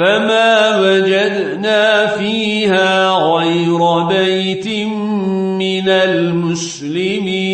فما وجدنا فيها غير بيت من المسلمين